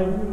I